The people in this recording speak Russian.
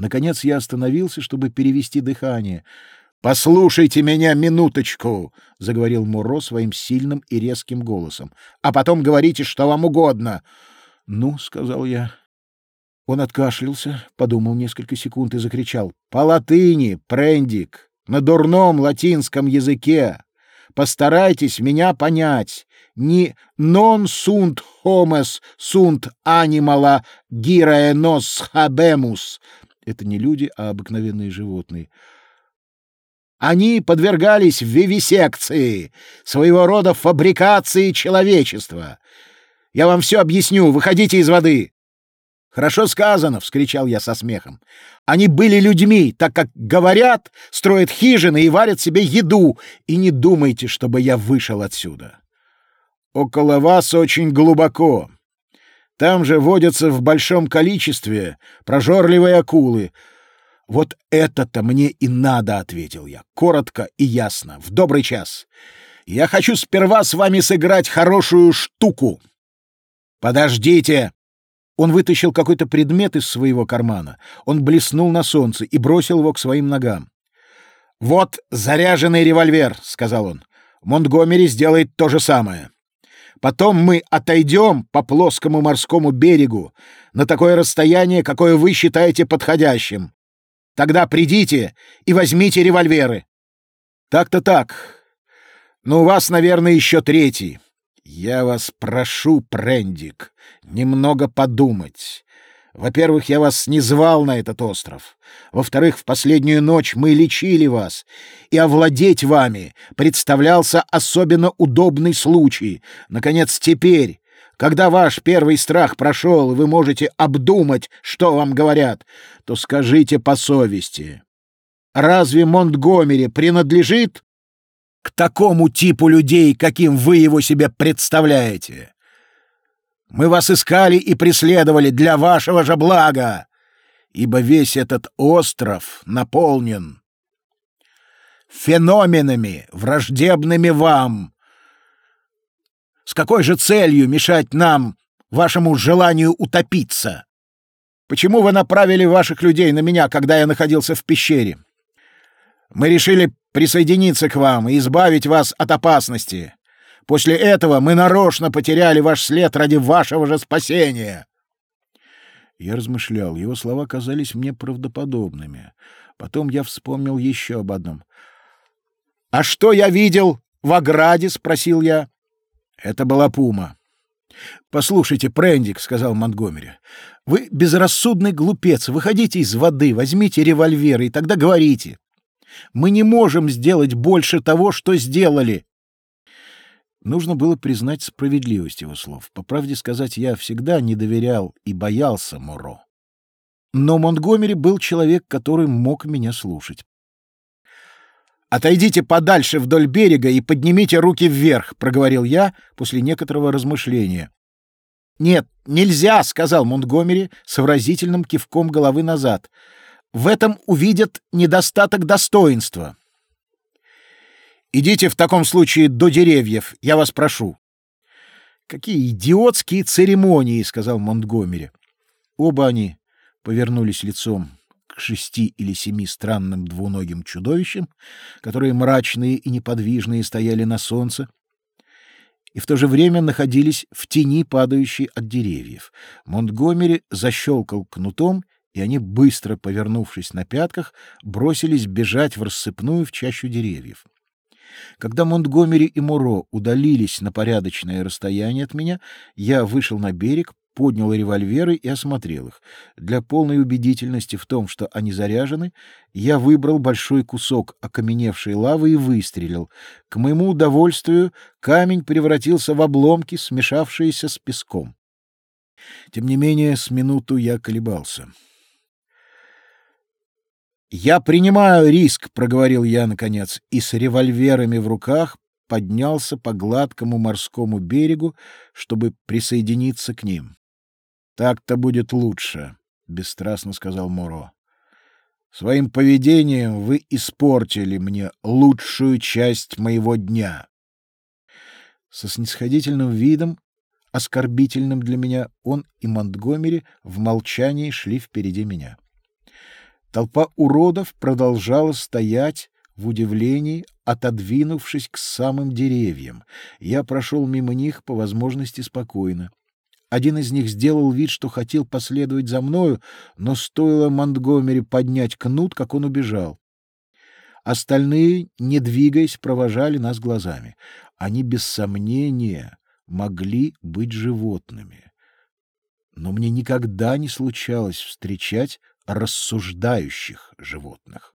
Наконец я остановился, чтобы перевести дыхание. «Послушайте меня минуточку», — заговорил Муро своим сильным и резким голосом. «А потом говорите, что вам угодно». «Ну», — сказал я. Он откашлялся, подумал несколько секунд и закричал. «По латыни, Прендик, на дурном латинском языке. Постарайтесь меня понять. Не non sunt homes sunt animala girae nos habemus». Это не люди, а обыкновенные животные. Они подвергались вивисекции, своего рода фабрикации человечества. Я вам все объясню, выходите из воды. Хорошо сказано, вскричал я со смехом. Они были людьми, так как говорят, строят хижины и варят себе еду, и не думайте, чтобы я вышел отсюда. Около вас очень глубоко. Там же водятся в большом количестве прожорливые акулы, «Вот это-то мне и надо», — ответил я, коротко и ясно, в добрый час. «Я хочу сперва с вами сыграть хорошую штуку». «Подождите!» Он вытащил какой-то предмет из своего кармана. Он блеснул на солнце и бросил его к своим ногам. «Вот заряженный револьвер», — сказал он. «Монтгомери сделает то же самое. Потом мы отойдем по плоскому морскому берегу на такое расстояние, какое вы считаете подходящим. Тогда придите и возьмите револьверы. Так-то так. Но у вас, наверное, еще третий. Я вас прошу, Прендик, немного подумать. Во-первых, я вас не звал на этот остров. Во-вторых, в последнюю ночь мы лечили вас, и овладеть вами представлялся особенно удобный случай. Наконец, теперь, когда ваш первый страх прошел, и вы можете обдумать, что вам говорят, то скажите по совести. Разве Монтгомери принадлежит к такому типу людей, каким вы его себе представляете? Мы вас искали и преследовали для вашего же блага, ибо весь этот остров наполнен феноменами, враждебными вам, с какой же целью мешать нам, вашему желанию утопиться? Почему вы направили ваших людей на меня, когда я находился в пещере? Мы решили присоединиться к вам и избавить вас от опасности. После этого мы нарочно потеряли ваш след ради вашего же спасения. Я размышлял, его слова казались мне правдоподобными. Потом я вспомнил еще об одном. — А что я видел в ограде? — спросил я. Это была пума. «Послушайте, Прендик», — сказал Монтгомери, — «вы безрассудный глупец. Выходите из воды, возьмите револьвер и тогда говорите. Мы не можем сделать больше того, что сделали». Нужно было признать справедливость его слов. По правде сказать, я всегда не доверял и боялся Моро. Но Монтгомери был человек, который мог меня слушать. «Отойдите подальше вдоль берега и поднимите руки вверх», — проговорил я после некоторого размышления. «Нет, нельзя», — сказал Монтгомери с выразительным кивком головы назад. «В этом увидят недостаток достоинства». «Идите в таком случае до деревьев, я вас прошу». «Какие идиотские церемонии», — сказал Монтгомери. Оба они повернулись лицом к шести или семи странным двуногим чудовищам, которые мрачные и неподвижные стояли на солнце, и в то же время находились в тени, падающей от деревьев. Монтгомери защелкал кнутом, и они, быстро повернувшись на пятках, бросились бежать в рассыпную в чащу деревьев. Когда Монтгомери и Муро удалились на порядочное расстояние от меня, я вышел на берег, поднял револьверы и осмотрел их. Для полной убедительности в том, что они заряжены, я выбрал большой кусок окаменевшей лавы и выстрелил. К моему удовольствию камень превратился в обломки, смешавшиеся с песком. Тем не менее, с минуту я колебался. «Я принимаю риск», — проговорил я, наконец, и с револьверами в руках поднялся по гладкому морскому берегу, чтобы присоединиться к ним. Так-то будет лучше, бесстрастно сказал Моро. Своим поведением вы испортили мне лучшую часть моего дня. Со снисходительным видом, оскорбительным для меня, он и Монтгомери в молчании шли впереди меня. Толпа уродов продолжала стоять в удивлении, отодвинувшись к самым деревьям. Я прошел мимо них по возможности спокойно. Один из них сделал вид, что хотел последовать за мною, но стоило Монтгомери поднять кнут, как он убежал. Остальные, не двигаясь, провожали нас глазами. Они без сомнения могли быть животными. Но мне никогда не случалось встречать рассуждающих животных.